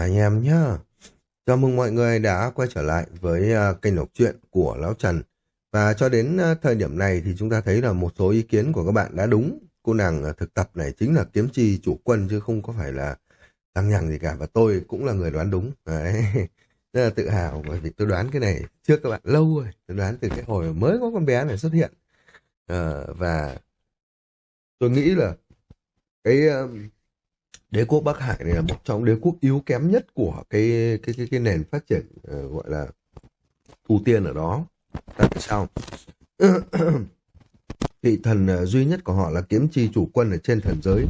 anh em nhá. Chào mừng mọi người đã quay trở lại với à, kênh đọc truyện của Lão Trần. Và cho đến à, thời điểm này thì chúng ta thấy là một số ý kiến của các bạn đã đúng. Cô nàng à, thực tập này chính là kiếm chi chủ quân chứ không có phải là tăng nhằng gì cả. Và tôi cũng là người đoán đúng. Đấy. Rất là tự hào bởi vì tôi đoán cái này trước các bạn lâu rồi. Tôi đoán từ cái hồi mới có con bé này xuất hiện. À, và tôi nghĩ là cái đế quốc Bắc Hải này là một trong đế quốc yếu kém nhất của cái cái cái, cái nền phát triển uh, gọi là tu tiên ở đó. Tại sao? Vị thần uh, duy nhất của họ là kiếm chi chủ quân ở trên thần giới.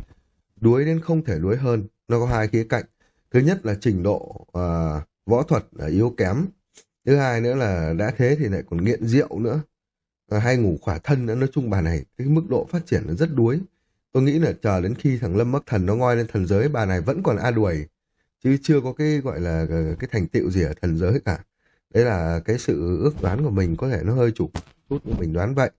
Đuối đến không thể đuối hơn. Nó có hai khía cạnh. Thứ nhất là trình độ uh, võ thuật là yếu kém. Thứ hai nữa là đã thế thì lại còn nghiện rượu nữa. Uh, hay ngủ khỏa thân nữa. Nói chung bà này cái mức độ phát triển nó rất đuối. Tôi nghĩ là chờ đến khi thằng Lâm Bắc Thần nó ngoi lên thần giới, bà này vẫn còn a đuổi. Chứ chưa có cái gọi là ờ, cái thành tựu gì ở thần giới cả. Đấy là cái sự ước đoán của mình, có thể nó hơi chủ chút mình đoán vậy.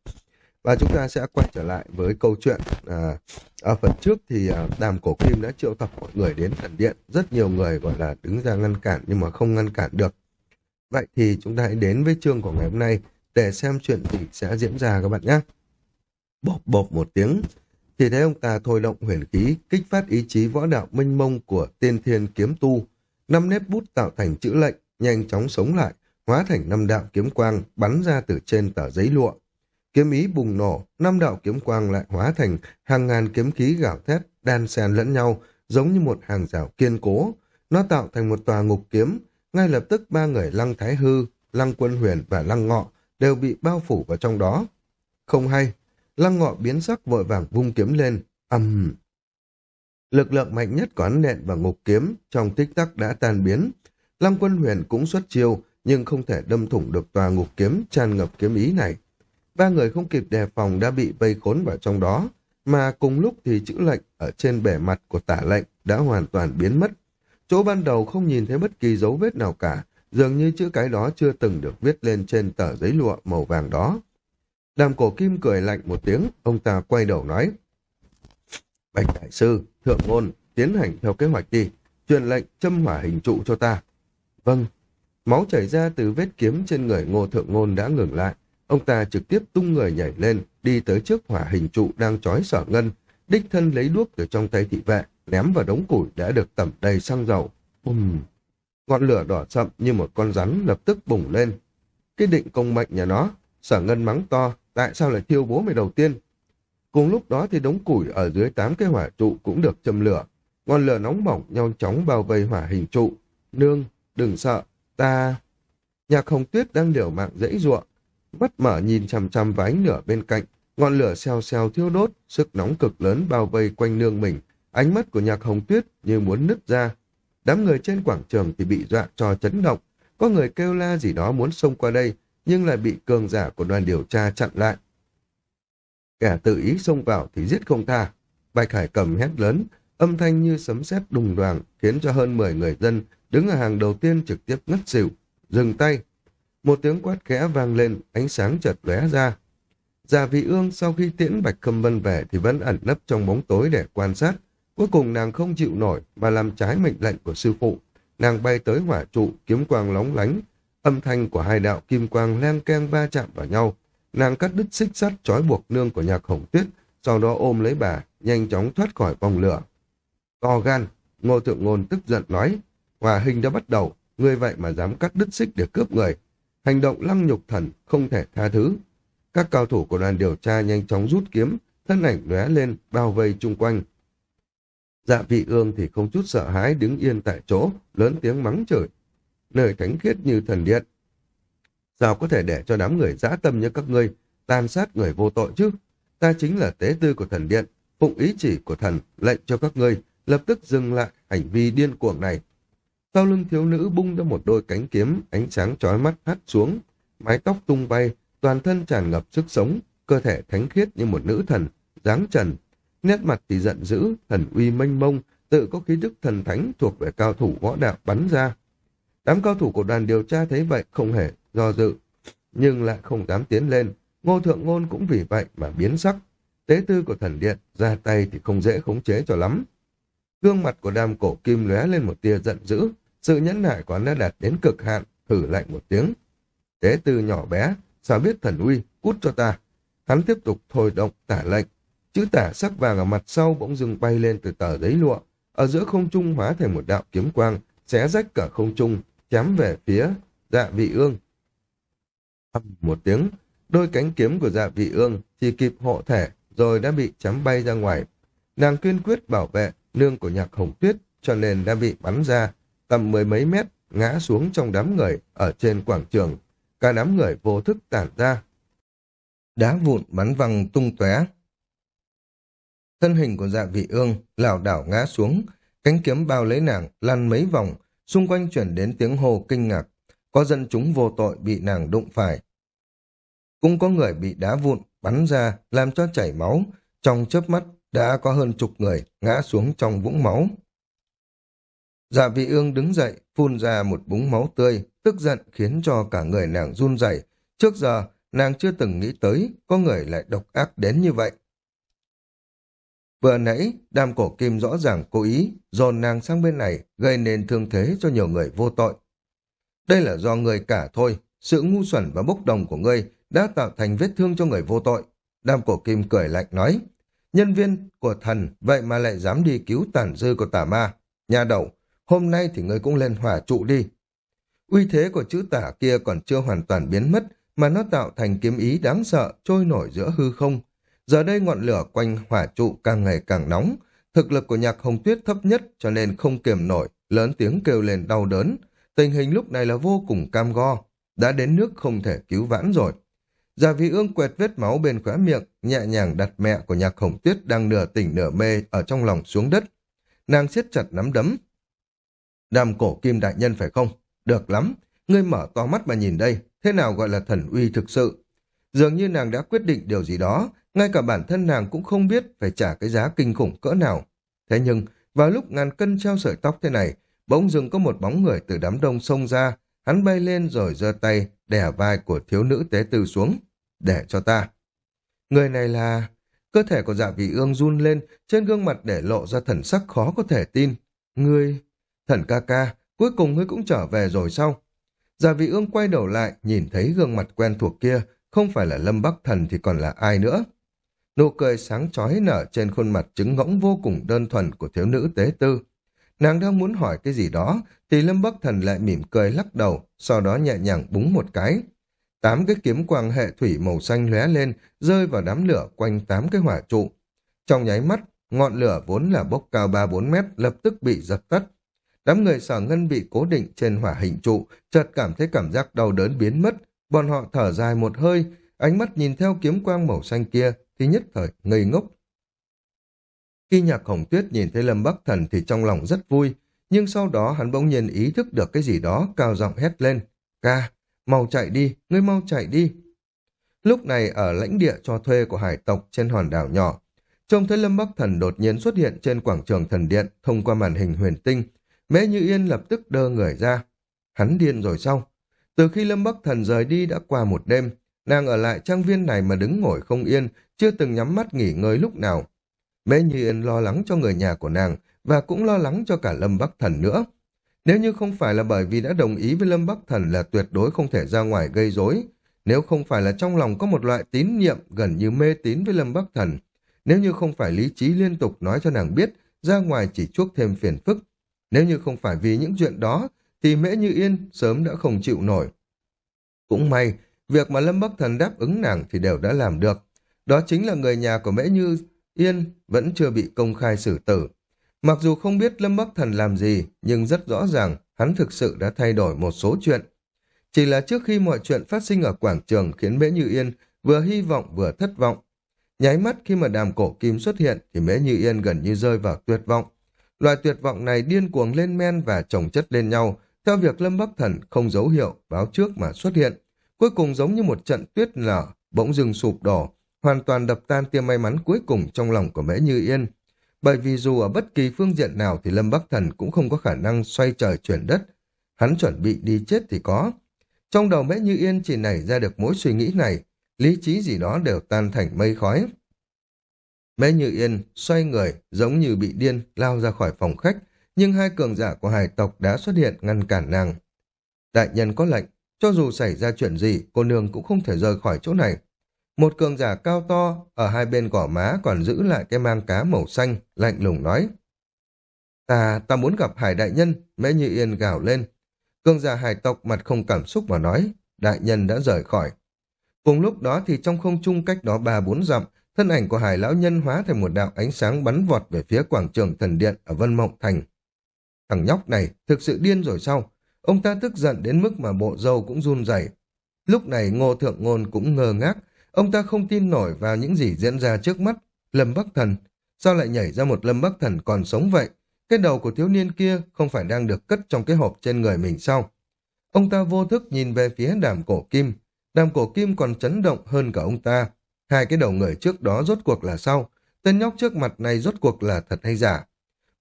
Và chúng ta sẽ quay trở lại với câu chuyện. À, ở phần trước thì à, Đàm Cổ Kim đã triệu tập mọi người đến thần điện. Rất nhiều người gọi là đứng ra ngăn cản nhưng mà không ngăn cản được. Vậy thì chúng ta hãy đến với chương của ngày hôm nay để xem chuyện gì sẽ diễn ra các bạn nhé. Bộp bộp một tiếng, thì thấy ông ta thôi động huyền khí, kích phát ý chí võ đạo minh mông của tiên thiên kiếm tu. Năm nếp bút tạo thành chữ lệnh, nhanh chóng sống lại, hóa thành năm đạo kiếm quang bắn ra từ trên tờ giấy lụa. Kiếm ý bùng nổ, năm đạo kiếm quang lại hóa thành hàng ngàn kiếm khí gạo thét, đan xen lẫn nhau, giống như một hàng rào kiên cố. Nó tạo thành một tòa ngục kiếm, ngay lập tức ba người Lăng Thái Hư, Lăng Quân Huyền và Lăng Ngọ đều bị bao phủ vào trong đó. Không hay, Lăng ngọ biến sắc vội vàng vung kiếm lên, ầm. Lực lượng mạnh nhất của hắn nện và ngục kiếm trong tích tắc đã tan biến. Lăng quân huyền cũng xuất chiêu, nhưng không thể đâm thủng được tòa ngục kiếm tràn ngập kiếm ý này. Ba người không kịp đề phòng đã bị vây khốn vào trong đó, mà cùng lúc thì chữ lệnh ở trên bề mặt của tả lệnh đã hoàn toàn biến mất. Chỗ ban đầu không nhìn thấy bất kỳ dấu vết nào cả, dường như chữ cái đó chưa từng được viết lên trên tờ giấy lụa màu vàng đó. Đàm cổ kim cười lạnh một tiếng, ông ta quay đầu nói. Bạch đại sư, thượng ngôn, tiến hành theo kế hoạch đi, truyền lệnh châm hỏa hình trụ cho ta. Vâng, máu chảy ra từ vết kiếm trên người ngô thượng ngôn đã ngừng lại. Ông ta trực tiếp tung người nhảy lên, đi tới trước hỏa hình trụ đang trói sở ngân, đích thân lấy đuốc từ trong tay thị vệ, ném vào đống củi đã được tẩm đầy xăng dầu. Bùm! Ngọn lửa đỏ sậm như một con rắn lập tức bùng lên. Cái định công mệnh nhà nó, sở ngân mắng to, tại sao lại thiêu bố mày đầu tiên? Cùng lúc đó thì đống củi ở dưới tám cái hỏa trụ cũng được châm lửa. Ngọn lửa nóng bỏng nhanh chóng bao vây hỏa hình trụ. Nương, đừng sợ, ta... Nhạc hồng tuyết đang liều mạng dãy ruộng. Mắt mở nhìn chằm chằm vào ánh lửa bên cạnh. Ngọn lửa xèo xèo thiêu đốt, sức nóng cực lớn bao vây quanh nương mình. Ánh mắt của nhạc hồng tuyết như muốn nứt ra. Đám người trên quảng trường thì bị dọa cho chấn động. Có người kêu la gì đó muốn xông qua đây, nhưng lại bị cường giả của đoàn điều tra chặn lại. Kẻ tự ý xông vào thì giết không tha. Bạch Hải cầm hét lớn, âm thanh như sấm sét đùng đoàn khiến cho hơn 10 người dân đứng ở hàng đầu tiên trực tiếp ngất xỉu. Dừng tay. Một tiếng quát khẽ vang lên, ánh sáng chợt lóe ra. Già vị ương sau khi tiễn Bạch Khâm Vân về thì vẫn ẩn nấp trong bóng tối để quan sát. Cuối cùng nàng không chịu nổi mà làm trái mệnh lệnh của sư phụ. Nàng bay tới hỏa trụ, kiếm quang lóng lánh, Âm thanh của hai đạo kim quang len keng va chạm vào nhau. Nàng cắt đứt xích sắt trói buộc nương của nhạc hồng tuyết, sau đó ôm lấy bà, nhanh chóng thoát khỏi vòng lửa. To gan, ngô thượng ngôn tức giận nói, hòa hình đã bắt đầu, người vậy mà dám cắt đứt xích để cướp người. Hành động lăng nhục thần, không thể tha thứ. Các cao thủ của đoàn điều tra nhanh chóng rút kiếm, thân ảnh lóe lên, bao vây chung quanh. Dạ vị ương thì không chút sợ hãi đứng yên tại chỗ, lớn tiếng mắng chửi nơi thánh khiết như thần điện. Sao có thể để cho đám người dã tâm như các ngươi tàn sát người vô tội chứ? Ta chính là tế tư của thần điện, phụng ý chỉ của thần, lệnh cho các ngươi lập tức dừng lại hành vi điên cuồng này. Sau lưng thiếu nữ bung ra một đôi cánh kiếm, ánh sáng chói mắt hắt xuống, mái tóc tung bay, toàn thân tràn ngập sức sống, cơ thể thánh khiết như một nữ thần, dáng trần. Nét mặt thì giận dữ, thần uy mênh mông, tự có khí đức thần thánh thuộc về cao thủ võ đạo bắn ra. Đám cao thủ của đoàn điều tra thấy vậy không hề do dự, nhưng lại không dám tiến lên. Ngô Thượng Ngôn cũng vì vậy mà biến sắc. Tế tư của thần điện ra tay thì không dễ khống chế cho lắm. Gương mặt của đàm cổ kim lóe lên một tia giận dữ, sự nhẫn nại của hắn đã đạt đến cực hạn, hử lạnh một tiếng. Tế tư nhỏ bé, sao biết thần uy, cút cho ta. Hắn tiếp tục thôi động tả lệnh. Chữ tả sắc vàng ở mặt sau bỗng dưng bay lên từ tờ giấy lụa, ở giữa không trung hóa thành một đạo kiếm quang, xé rách cả không trung, chém về phía dạ vị ương. Một tiếng, đôi cánh kiếm của dạ vị ương chỉ kịp hộ thể, rồi đã bị chém bay ra ngoài. Nàng kiên quyết bảo vệ nương của nhạc hồng tuyết, cho nên đã bị bắn ra, tầm mười mấy mét, ngã xuống trong đám người ở trên quảng trường. Cả đám người vô thức tản ra. Đá vụn bắn văng tung tóe. Thân hình của dạ vị ương lảo đảo ngã xuống, cánh kiếm bao lấy nàng lăn mấy vòng, xung quanh chuyển đến tiếng hô kinh ngạc. Có dân chúng vô tội bị nàng đụng phải. Cũng có người bị đá vụn bắn ra làm cho chảy máu, trong chớp mắt đã có hơn chục người ngã xuống trong vũng máu. Dạ vị ương đứng dậy, phun ra một búng máu tươi, tức giận khiến cho cả người nàng run rẩy. Trước giờ, nàng chưa từng nghĩ tới có người lại độc ác đến như vậy. Vừa nãy, đam cổ kim rõ ràng cố ý dồn nàng sang bên này, gây nên thương thế cho nhiều người vô tội. Đây là do người cả thôi, sự ngu xuẩn và bốc đồng của ngươi đã tạo thành vết thương cho người vô tội. đam cổ kim cười lạnh nói, nhân viên của thần vậy mà lại dám đi cứu tàn dư của tà ma. Nhà đầu, hôm nay thì ngươi cũng lên hỏa trụ đi. Uy thế của chữ tả kia còn chưa hoàn toàn biến mất, mà nó tạo thành kiếm ý đáng sợ trôi nổi giữa hư không. Giờ đây ngọn lửa quanh hỏa trụ càng ngày càng nóng, thực lực của nhạc hồng tuyết thấp nhất cho nên không kiềm nổi, lớn tiếng kêu lên đau đớn. Tình hình lúc này là vô cùng cam go, đã đến nước không thể cứu vãn rồi. Già vị ương quẹt vết máu bên khóe miệng, nhẹ nhàng đặt mẹ của nhạc hồng tuyết đang nửa tỉnh nửa mê ở trong lòng xuống đất. Nàng siết chặt nắm đấm. Đàm cổ kim đại nhân phải không? Được lắm, ngươi mở to mắt mà nhìn đây, thế nào gọi là thần uy thực sự? Dường như nàng đã quyết định điều gì đó, ngay cả bản thân nàng cũng không biết phải trả cái giá kinh khủng cỡ nào. Thế nhưng, vào lúc ngàn cân treo sợi tóc thế này, bỗng dưng có một bóng người từ đám đông xông ra, hắn bay lên rồi giơ tay, đè vai của thiếu nữ tế tư xuống. Để cho ta. Người này là... Cơ thể của dạ vị ương run lên, trên gương mặt để lộ ra thần sắc khó có thể tin. Ngươi... Thần ca ca, cuối cùng ngươi cũng trở về rồi sao? Dạ vị ương quay đầu lại, nhìn thấy gương mặt quen thuộc kia, không phải là Lâm Bắc Thần thì còn là ai nữa. Nụ cười sáng chói nở trên khuôn mặt trứng ngỗng vô cùng đơn thuần của thiếu nữ tế tư. Nàng đang muốn hỏi cái gì đó, thì Lâm Bắc Thần lại mỉm cười lắc đầu, sau đó nhẹ nhàng búng một cái. Tám cái kiếm quang hệ thủy màu xanh lóe lên, rơi vào đám lửa quanh tám cái hỏa trụ. Trong nháy mắt, ngọn lửa vốn là bốc cao 3-4 mét lập tức bị dập tắt. Đám người sở ngân bị cố định trên hỏa hình trụ, chợt cảm thấy cảm giác đau đớn biến mất. Bọn họ thở dài một hơi, ánh mắt nhìn theo kiếm quang màu xanh kia, thì nhất thời ngây ngốc. Khi nhạc hồng tuyết nhìn thấy Lâm Bắc Thần thì trong lòng rất vui, nhưng sau đó hắn bỗng nhiên ý thức được cái gì đó, cao giọng hét lên. Ca, mau chạy đi, ngươi mau chạy đi. Lúc này ở lãnh địa cho thuê của hải tộc trên hòn đảo nhỏ, trông thấy Lâm Bắc Thần đột nhiên xuất hiện trên quảng trường thần điện thông qua màn hình huyền tinh, Mễ Như Yên lập tức đơ người ra. Hắn điên rồi sao? Từ khi Lâm Bắc Thần rời đi đã qua một đêm, nàng ở lại trang viên này mà đứng ngồi không yên, chưa từng nhắm mắt nghỉ ngơi lúc nào. Mễ Như Yên lo lắng cho người nhà của nàng và cũng lo lắng cho cả Lâm Bắc Thần nữa. Nếu như không phải là bởi vì đã đồng ý với Lâm Bắc Thần là tuyệt đối không thể ra ngoài gây rối, nếu không phải là trong lòng có một loại tín nhiệm gần như mê tín với Lâm Bắc Thần, nếu như không phải lý trí liên tục nói cho nàng biết ra ngoài chỉ chuốc thêm phiền phức, nếu như không phải vì những chuyện đó thì Mễ Như Yên sớm đã không chịu nổi. Cũng may, việc mà Lâm Bắc Thần đáp ứng nàng thì đều đã làm được. Đó chính là người nhà của Mễ Như Yên vẫn chưa bị công khai xử tử. Mặc dù không biết Lâm Bắc Thần làm gì, nhưng rất rõ ràng hắn thực sự đã thay đổi một số chuyện. Chỉ là trước khi mọi chuyện phát sinh ở quảng trường khiến Mễ Như Yên vừa hy vọng vừa thất vọng. Nháy mắt khi mà đàm cổ kim xuất hiện thì Mễ Như Yên gần như rơi vào tuyệt vọng. Loại tuyệt vọng này điên cuồng lên men và chồng chất lên nhau, theo việc Lâm Bắc Thần không dấu hiệu báo trước mà xuất hiện. Cuối cùng giống như một trận tuyết lở bỗng dừng sụp đổ, hoàn toàn đập tan tia may mắn cuối cùng trong lòng của Mễ Như Yên. Bởi vì dù ở bất kỳ phương diện nào thì Lâm Bắc Thần cũng không có khả năng xoay trời chuyển đất. Hắn chuẩn bị đi chết thì có. Trong đầu Mễ Như Yên chỉ nảy ra được mỗi suy nghĩ này, lý trí gì đó đều tan thành mây khói. Mễ Như Yên xoay người giống như bị điên lao ra khỏi phòng khách, nhưng hai cường giả của hải tộc đã xuất hiện ngăn cản nàng. Đại nhân có lệnh, cho dù xảy ra chuyện gì, cô nương cũng không thể rời khỏi chỗ này. Một cường giả cao to ở hai bên gỏ má còn giữ lại cái mang cá màu xanh, lạnh lùng nói. Ta, ta muốn gặp hải đại nhân, Mẹ Như Yên gào lên. Cường giả hải tộc mặt không cảm xúc mà nói, đại nhân đã rời khỏi. Cùng lúc đó thì trong không trung cách đó ba bốn dặm, thân ảnh của hải lão nhân hóa thành một đạo ánh sáng bắn vọt về phía quảng trường thần điện ở Vân Mộng Thành. Thằng nhóc này thực sự điên rồi sao? Ông ta tức giận đến mức mà bộ dâu cũng run rẩy. Lúc này ngô thượng ngôn cũng ngơ ngác, ông ta không tin nổi vào những gì diễn ra trước mắt. Lâm Bắc Thần, sao lại nhảy ra một Lâm Bắc Thần còn sống vậy? Cái đầu của thiếu niên kia không phải đang được cất trong cái hộp trên người mình sao? Ông ta vô thức nhìn về phía đàm cổ kim. Đàm cổ kim còn chấn động hơn cả ông ta. Hai cái đầu người trước đó rốt cuộc là sao? Tên nhóc trước mặt này rốt cuộc là thật hay giả?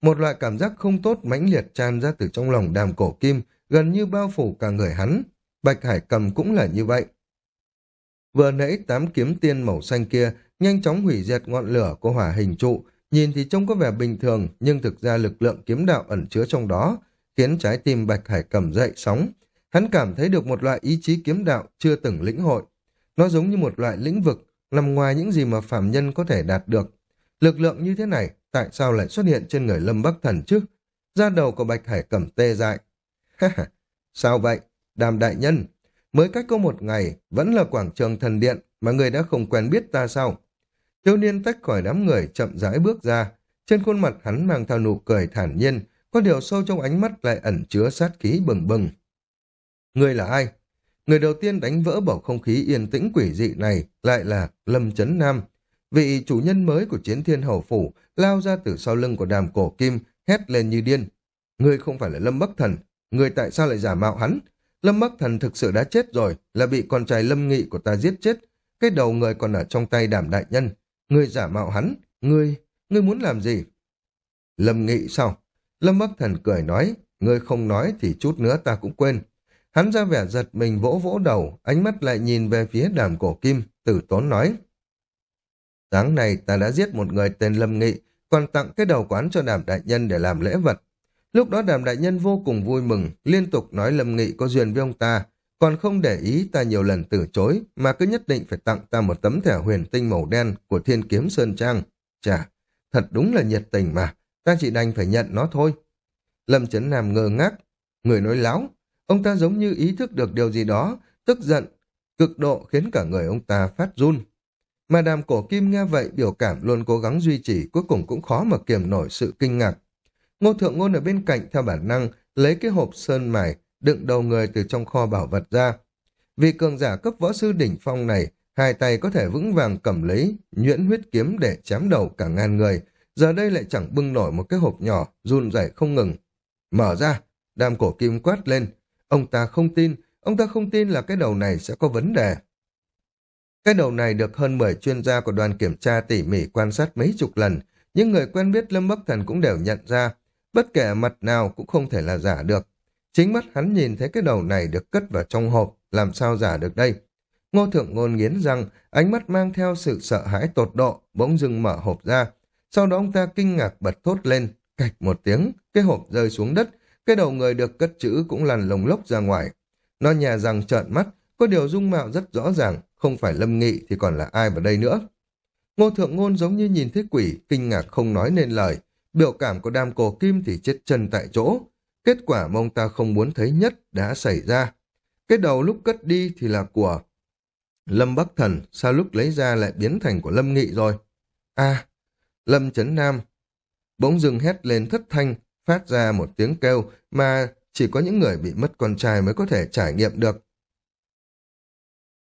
Một loại cảm giác không tốt mãnh liệt tràn ra từ trong lòng đàm cổ kim, gần như bao phủ cả người hắn. Bạch Hải cầm cũng là như vậy. Vừa nãy tám kiếm tiên màu xanh kia nhanh chóng hủy diệt ngọn lửa của hỏa hình trụ, nhìn thì trông có vẻ bình thường nhưng thực ra lực lượng kiếm đạo ẩn chứa trong đó, khiến trái tim Bạch Hải cầm dậy sóng. Hắn cảm thấy được một loại ý chí kiếm đạo chưa từng lĩnh hội. Nó giống như một loại lĩnh vực nằm ngoài những gì mà phạm nhân có thể đạt được. Lực lượng như thế này tại sao lại xuất hiện trên người Lâm Bắc Thần chứ? Da đầu của Bạch Hải cầm tê dại sao vậy? Đàm đại nhân, mới cách có một ngày, vẫn là quảng trường thần điện mà người đã không quen biết ta sao? Thiếu niên tách khỏi đám người chậm rãi bước ra, trên khuôn mặt hắn mang theo nụ cười thản nhiên, có điều sâu trong ánh mắt lại ẩn chứa sát khí bừng bừng. Người là ai? Người đầu tiên đánh vỡ bầu không khí yên tĩnh quỷ dị này lại là Lâm chấn Nam. Vị chủ nhân mới của chiến thiên hầu phủ lao ra từ sau lưng của đàm cổ kim, hét lên như điên. Người không phải là Lâm Bắc Thần, người tại sao lại giả mạo hắn? Lâm Bắc Thần thực sự đã chết rồi, là bị con trai Lâm Nghị của ta giết chết. Cái đầu người còn ở trong tay đàm đại nhân. Người giả mạo hắn, người, người muốn làm gì? Lâm Nghị sao? Lâm Bắc Thần cười nói, người không nói thì chút nữa ta cũng quên. Hắn ra vẻ giật mình vỗ vỗ đầu, ánh mắt lại nhìn về phía đàm cổ kim, tử tốn nói. Sáng nay ta đã giết một người tên Lâm Nghị, còn tặng cái đầu quán cho đàm đại nhân để làm lễ vật. Lúc đó đàm đại nhân vô cùng vui mừng, liên tục nói Lâm Nghị có duyên với ông ta, còn không để ý ta nhiều lần từ chối, mà cứ nhất định phải tặng ta một tấm thẻ huyền tinh màu đen của thiên kiếm Sơn Trang. Chà, thật đúng là nhiệt tình mà, ta chỉ đành phải nhận nó thôi. Lâm Trấn Nam ngơ ngác, người nói láo, ông ta giống như ý thức được điều gì đó, tức giận, cực độ khiến cả người ông ta phát run. Mà đàm cổ kim nghe vậy biểu cảm luôn cố gắng duy trì, cuối cùng cũng khó mà kiềm nổi sự kinh ngạc. Ngô Thượng Ngôn ở bên cạnh theo bản năng, lấy cái hộp sơn mài, đựng đầu người từ trong kho bảo vật ra. Vì cường giả cấp võ sư đỉnh phong này, hai tay có thể vững vàng cầm lấy nhuyễn huyết kiếm để chém đầu cả ngàn người, giờ đây lại chẳng bưng nổi một cái hộp nhỏ, run rẩy không ngừng. Mở ra, đam cổ kim quát lên. Ông ta không tin, ông ta không tin là cái đầu này sẽ có vấn đề. Cái đầu này được hơn 10 chuyên gia của đoàn kiểm tra tỉ mỉ quan sát mấy chục lần, những người quen biết Lâm Bắc Thần cũng đều nhận ra, bất kể mặt nào cũng không thể là giả được. Chính mắt hắn nhìn thấy cái đầu này được cất vào trong hộp, làm sao giả được đây? Ngô Thượng Ngôn nghiến răng, ánh mắt mang theo sự sợ hãi tột độ, bỗng dưng mở hộp ra. Sau đó ông ta kinh ngạc bật thốt lên, cạch một tiếng, cái hộp rơi xuống đất, cái đầu người được cất chữ cũng lăn lồng lốc ra ngoài. Nó nhà rằng trợn mắt, có điều dung mạo rất rõ ràng, không phải Lâm Nghị thì còn là ai vào đây nữa. Ngô Thượng Ngôn giống như nhìn thấy quỷ, kinh ngạc không nói nên lời. Biểu cảm của đam cổ kim thì chết chân tại chỗ. Kết quả mà ông ta không muốn thấy nhất đã xảy ra. Cái đầu lúc cất đi thì là của Lâm Bắc Thần, sao lúc lấy ra lại biến thành của Lâm Nghị rồi? À, Lâm Trấn Nam. Bỗng dừng hét lên thất thanh, phát ra một tiếng kêu mà chỉ có những người bị mất con trai mới có thể trải nghiệm được.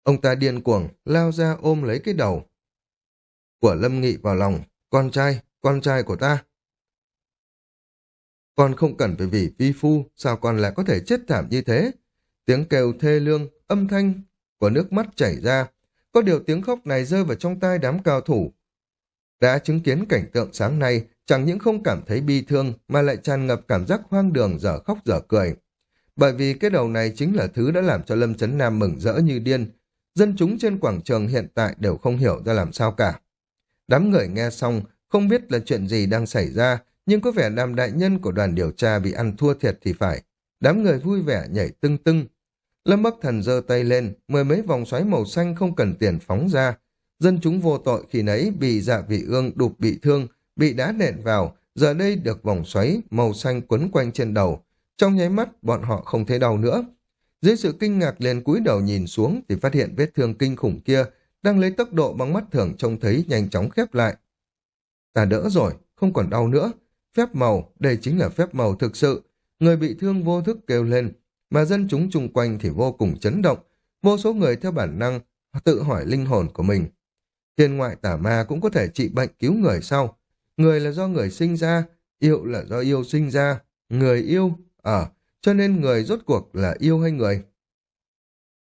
Ông ta điên cuồng, lao ra ôm lấy cái đầu của Lâm Nghị vào lòng. Con trai, con trai của ta. Con không cần phải vì vi phu, sao con lại có thể chết thảm như thế? Tiếng kêu thê lương, âm thanh của nước mắt chảy ra. Có điều tiếng khóc này rơi vào trong tai đám cao thủ. Đã chứng kiến cảnh tượng sáng nay, chẳng những không cảm thấy bi thương mà lại tràn ngập cảm giác hoang đường dở khóc dở cười. Bởi vì cái đầu này chính là thứ đã làm cho Lâm Trấn Nam mừng rỡ như điên. Dân chúng trên quảng trường hiện tại đều không hiểu ra làm sao cả. Đám người nghe xong, không biết là chuyện gì đang xảy ra, nhưng có vẻ làm đại nhân của đoàn điều tra bị ăn thua thiệt thì phải. Đám người vui vẻ nhảy tưng tưng. Lâm Bắc Thần giơ tay lên, mười mấy vòng xoáy màu xanh không cần tiền phóng ra. Dân chúng vô tội khi nấy bị dạ vị ương đục bị thương, bị đá nện vào, giờ đây được vòng xoáy màu xanh quấn quanh trên đầu. Trong nháy mắt, bọn họ không thấy đau nữa. Dưới sự kinh ngạc lên cúi đầu nhìn xuống thì phát hiện vết thương kinh khủng kia đang lấy tốc độ bằng mắt thường trông thấy nhanh chóng khép lại. Ta đỡ rồi, không còn đau nữa. Phép màu, đây chính là phép màu thực sự. Người bị thương vô thức kêu lên, mà dân chúng chung quanh thì vô cùng chấn động. Vô số người theo bản năng tự hỏi linh hồn của mình. Thiên ngoại tả ma cũng có thể trị bệnh cứu người sau. Người là do người sinh ra, yêu là do yêu sinh ra, người yêu, ở, cho nên người rốt cuộc là yêu hay người.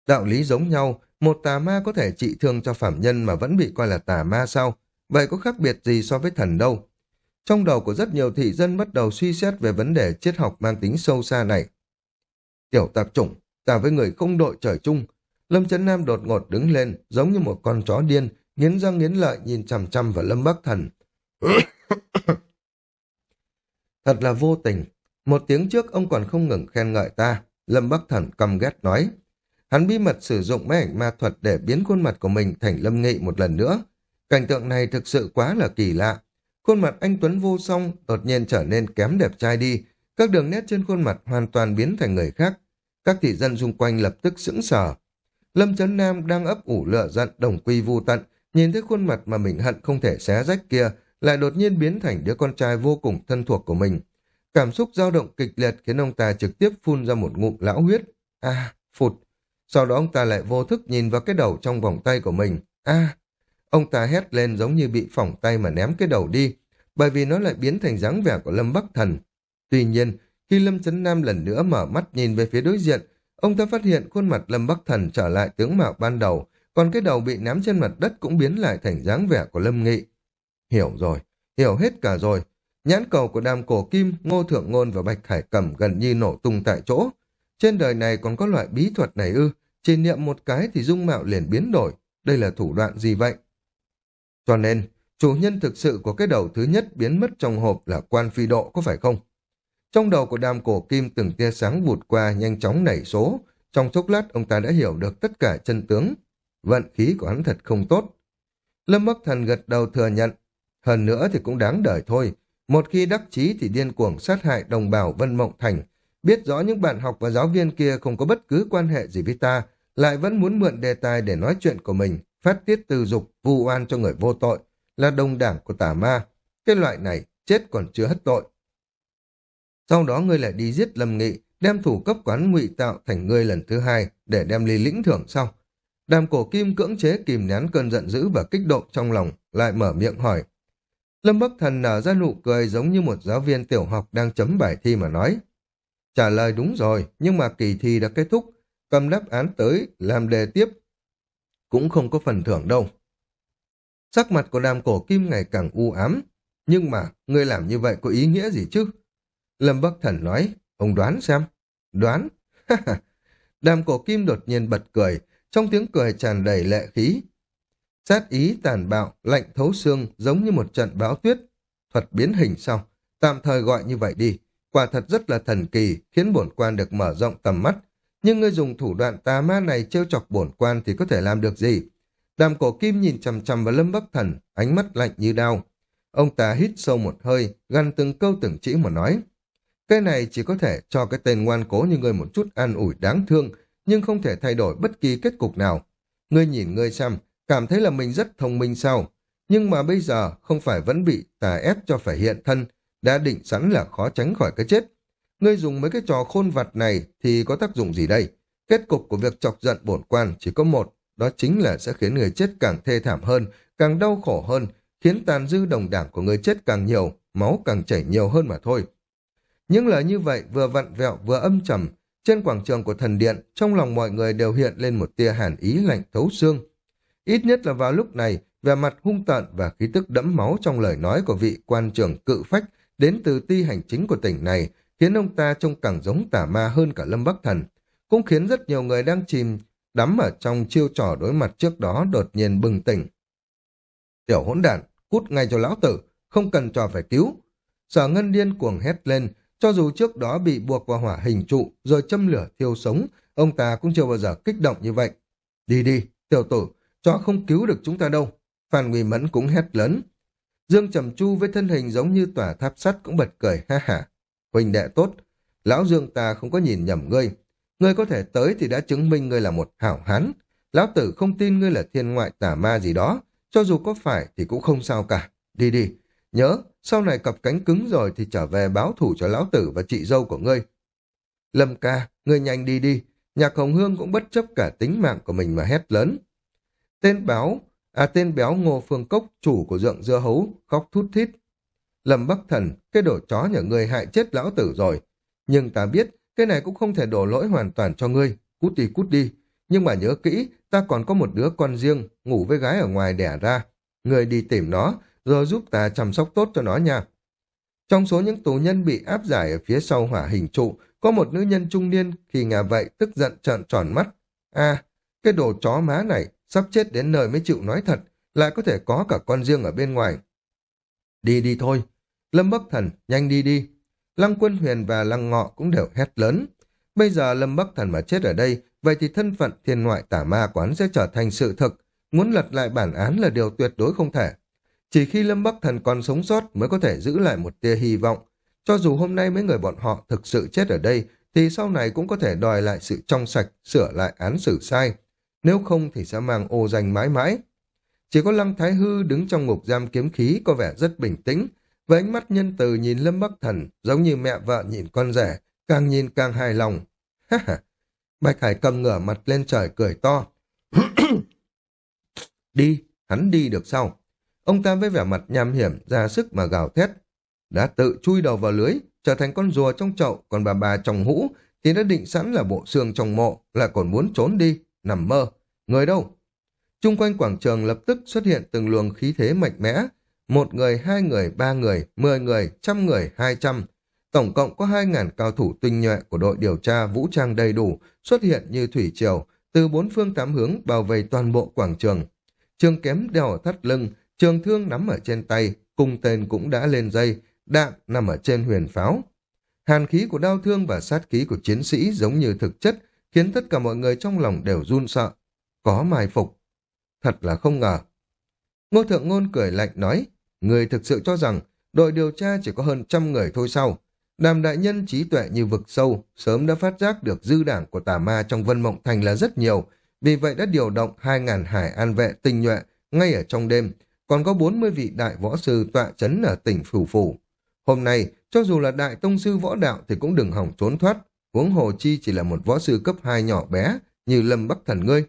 Đạo lý giống nhau, một tà ma có thể trị thương cho phạm nhân mà vẫn bị coi là tà ma sao? Vậy có khác biệt gì so với thần đâu? Trong đầu của rất nhiều thị dân bắt đầu suy xét về vấn đề triết học mang tính sâu xa này. Tiểu tạp chủng, ta với người không đội trời chung. Lâm Trấn Nam đột ngột đứng lên, giống như một con chó điên, nghiến răng nghiến lợi nhìn chằm chằm vào Lâm Bắc Thần. Thật là vô tình. Một tiếng trước ông còn không ngừng khen ngợi ta. Lâm Bắc Thần căm ghét nói. Hắn bí mật sử dụng máy ảnh ma thuật để biến khuôn mặt của mình thành Lâm Nghị một lần nữa. Cảnh tượng này thực sự quá là kỳ lạ. Khuôn mặt anh Tuấn vô song đột nhiên trở nên kém đẹp trai đi. Các đường nét trên khuôn mặt hoàn toàn biến thành người khác. Các thị dân xung quanh lập tức sững sờ. Lâm Trấn Nam đang ấp ủ lửa giận đồng quy vu tận, nhìn thấy khuôn mặt mà mình hận không thể xé rách kia, lại đột nhiên biến thành đứa con trai vô cùng thân thuộc của mình. Cảm xúc dao động kịch liệt khiến ông ta trực tiếp phun ra một ngụm lão huyết. À, phụt. Sau đó ông ta lại vô thức nhìn vào cái đầu trong vòng tay của mình. À, ông ta hét lên giống như bị phỏng tay mà ném cái đầu đi, bởi vì nó lại biến thành dáng vẻ của Lâm Bắc Thần. Tuy nhiên, khi Lâm Trấn Nam lần nữa mở mắt nhìn về phía đối diện, ông ta phát hiện khuôn mặt Lâm Bắc Thần trở lại tướng mạo ban đầu, còn cái đầu bị ném trên mặt đất cũng biến lại thành dáng vẻ của Lâm Nghị. Hiểu rồi, hiểu hết cả rồi. Nhãn cầu của đàm cổ kim, ngô thượng ngôn và bạch khải cầm gần như nổ tung tại chỗ. Trên đời này còn có loại bí thuật này ư, chỉ niệm một cái thì dung mạo liền biến đổi. Đây là thủ đoạn gì vậy? Cho nên, chủ nhân thực sự của cái đầu thứ nhất biến mất trong hộp là quan phi độ có phải không? Trong đầu của đàm cổ kim từng tia sáng vụt qua nhanh chóng nảy số. Trong chốc lát ông ta đã hiểu được tất cả chân tướng. Vận khí của hắn thật không tốt. Lâm Bắc Thần gật đầu thừa nhận. Hơn nữa thì cũng đáng đời thôi. Một khi đắc chí thì điên cuồng sát hại đồng bào Vân Mộng Thành. Biết rõ những bạn học và giáo viên kia không có bất cứ quan hệ gì với ta, lại vẫn muốn mượn đề tài để nói chuyện của mình, phát tiết tư dục, vu oan cho người vô tội, là đồng đảng của tà ma. Cái loại này chết còn chưa hết tội. Sau đó ngươi lại đi giết Lâm Nghị, đem thủ cấp quán ngụy tạo thành ngươi lần thứ hai để đem ly lĩnh thưởng sau. Đàm cổ kim cưỡng chế kìm nén cơn giận dữ và kích động trong lòng, lại mở miệng hỏi. Lâm Bắc Thần nở ra nụ cười giống như một giáo viên tiểu học đang chấm bài thi mà nói. Trả lời đúng rồi, nhưng mà kỳ thi đã kết thúc, cầm đáp án tới, làm đề tiếp. Cũng không có phần thưởng đâu. Sắc mặt của đàm cổ kim ngày càng u ám. Nhưng mà, ngươi làm như vậy có ý nghĩa gì chứ? Lâm Bắc Thần nói, ông đoán xem. Đoán? đàm cổ kim đột nhiên bật cười, trong tiếng cười tràn đầy lệ khí. Sát ý tàn bạo, lạnh thấu xương giống như một trận bão tuyết. Thuật biến hình sau, tạm thời gọi như vậy đi. Quả thật rất là thần kỳ, khiến bổn quan được mở rộng tầm mắt. Nhưng ngươi dùng thủ đoạn tà ma này trêu chọc bổn quan thì có thể làm được gì? Đàm cổ kim nhìn chằm chằm vào lâm bắc thần, ánh mắt lạnh như đao. Ông ta hít sâu một hơi, gằn từng câu từng chữ mà nói. Cái này chỉ có thể cho cái tên ngoan cố như ngươi một chút an ủi đáng thương, nhưng không thể thay đổi bất kỳ kết cục nào. Ngươi nhìn ngươi xem, cảm thấy là mình rất thông minh sao? Nhưng mà bây giờ không phải vẫn bị tà ép cho phải hiện thân, đã định sẵn là khó tránh khỏi cái chết. Ngươi dùng mấy cái trò khôn vặt này thì có tác dụng gì đây? Kết cục của việc chọc giận bổn quan chỉ có một, đó chính là sẽ khiến người chết càng thê thảm hơn, càng đau khổ hơn, khiến tàn dư đồng đảng của người chết càng nhiều, máu càng chảy nhiều hơn mà thôi. Những lời như vậy vừa vặn vẹo vừa âm trầm, trên quảng trường của thần điện, trong lòng mọi người đều hiện lên một tia hàn ý lạnh thấu xương. Ít nhất là vào lúc này, vẻ mặt hung tợn và khí tức đẫm máu trong lời nói của vị quan trưởng cự phách đến từ ti hành chính của tỉnh này, khiến ông ta trông càng giống tà ma hơn cả Lâm Bắc Thần, cũng khiến rất nhiều người đang chìm đắm ở trong chiêu trò đối mặt trước đó đột nhiên bừng tỉnh. Tiểu hỗn đản, cút ngay cho lão tử, không cần trò phải cứu. Sở ngân điên cuồng hét lên, cho dù trước đó bị buộc vào hỏa hình trụ rồi châm lửa thiêu sống, ông ta cũng chưa bao giờ kích động như vậy. Đi đi, tiểu tử, chó không cứu được chúng ta đâu. Phan Nguy Mẫn cũng hét lớn. Dương Trầm Chu với thân hình giống như tòa tháp sắt cũng bật cười ha ha. Huynh đệ tốt, lão Dương ta không có nhìn nhầm ngươi. Ngươi có thể tới thì đã chứng minh ngươi là một hảo hán. Lão tử không tin ngươi là thiên ngoại tả ma gì đó. Cho dù có phải thì cũng không sao cả. Đi đi, nhớ, sau này cặp cánh cứng rồi thì trở về báo thủ cho lão tử và chị dâu của ngươi. Lâm ca, ngươi nhanh đi đi. Nhạc Hồng Hương cũng bất chấp cả tính mạng của mình mà hét lớn. Tên báo, à tên béo Ngô Phương Cốc, chủ của dượng dưa hấu, khóc thút thít. Lâm Bắc Thần, cái đồ chó nhà ngươi hại chết lão tử rồi. Nhưng ta biết, cái này cũng không thể đổ lỗi hoàn toàn cho ngươi. Cút đi cút đi. Nhưng mà nhớ kỹ, ta còn có một đứa con riêng, ngủ với gái ở ngoài đẻ ra. Ngươi đi tìm nó, rồi giúp ta chăm sóc tốt cho nó nha. Trong số những tù nhân bị áp giải ở phía sau hỏa hình trụ, có một nữ nhân trung niên khi nghe vậy tức giận trợn tròn mắt. À, cái đồ chó má này, sắp chết đến nơi mới chịu nói thật, lại có thể có cả con riêng ở bên ngoài. Đi đi thôi. Lâm Bắc Thần, nhanh đi đi. Lăng Quân Huyền và Lăng Ngọ cũng đều hét lớn. Bây giờ Lâm Bắc Thần mà chết ở đây, vậy thì thân phận thiên ngoại tả ma quán sẽ trở thành sự thực. Muốn lật lại bản án là điều tuyệt đối không thể. Chỉ khi Lâm Bắc Thần còn sống sót mới có thể giữ lại một tia hy vọng. Cho dù hôm nay mấy người bọn họ thực sự chết ở đây, thì sau này cũng có thể đòi lại sự trong sạch, sửa lại án xử sai. Nếu không thì sẽ mang ô danh mãi mãi. Chỉ có Lăng Thái Hư đứng trong ngục giam kiếm khí có vẻ rất bình tĩnh, với ánh mắt nhân từ nhìn Lâm Bắc Thần giống như mẹ vợ nhìn con rể, càng nhìn càng hài lòng. Ha ha! Bạch Hải cầm ngửa mặt lên trời cười to. đi, hắn đi được sao? Ông ta với vẻ mặt nham hiểm, ra sức mà gào thét. Đã tự chui đầu vào lưới, trở thành con rùa trong chậu, còn bà bà trong hũ thì đã định sẵn là bộ xương trong mộ, lại còn muốn trốn đi, nằm mơ. Người đâu? Trung quanh quảng trường lập tức xuất hiện từng luồng khí thế mạnh mẽ. Một người, hai người, ba người, mười người, trăm người, hai trăm. Tổng cộng có hai ngàn cao thủ tinh nhuệ của đội điều tra vũ trang đầy đủ xuất hiện như thủy triều, từ bốn phương tám hướng bao vây toàn bộ quảng trường. Trường kém đeo ở thắt lưng, trường thương nắm ở trên tay, cung tên cũng đã lên dây, đạn nằm ở trên huyền pháo. Hàn khí của đau thương và sát khí của chiến sĩ giống như thực chất, khiến tất cả mọi người trong lòng đều run sợ. Có mai phục. Thật là không ngờ. Ngô Thượng Ngôn cười lạnh nói, người thực sự cho rằng đội điều tra chỉ có hơn trăm người thôi sao. Đàm đại nhân trí tuệ như vực sâu, sớm đã phát giác được dư đảng của tà ma trong Vân Mộng Thành là rất nhiều, vì vậy đã điều động 2.000 hải an vệ tinh nhuệ ngay ở trong đêm, còn có 40 vị đại võ sư tọa chấn ở tỉnh Phủ Phủ. Hôm nay, cho dù là đại tông sư võ đạo thì cũng đừng hỏng trốn thoát, huống hồ chi chỉ là một võ sư cấp 2 nhỏ bé, như Lâm Bắc Thần ngươi.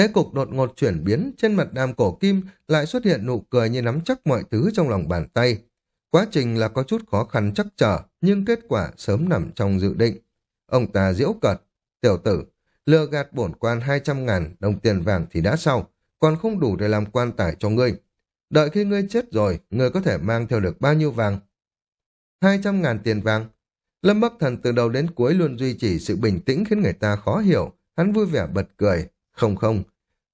Thế cục đột ngột chuyển biến, trên mặt đàm cổ kim lại xuất hiện nụ cười như nắm chắc mọi thứ trong lòng bàn tay. Quá trình là có chút khó khăn chắc trở, nhưng kết quả sớm nằm trong dự định. Ông ta diễu cợt, tiểu tử, lừa gạt bổn quan 200 ngàn đồng tiền vàng thì đã sau, còn không đủ để làm quan tải cho ngươi. Đợi khi ngươi chết rồi, ngươi có thể mang theo được bao nhiêu vàng? 200 ngàn tiền vàng. Lâm Bắc Thần từ đầu đến cuối luôn duy trì sự bình tĩnh khiến người ta khó hiểu. Hắn vui vẻ bật cười. Không không,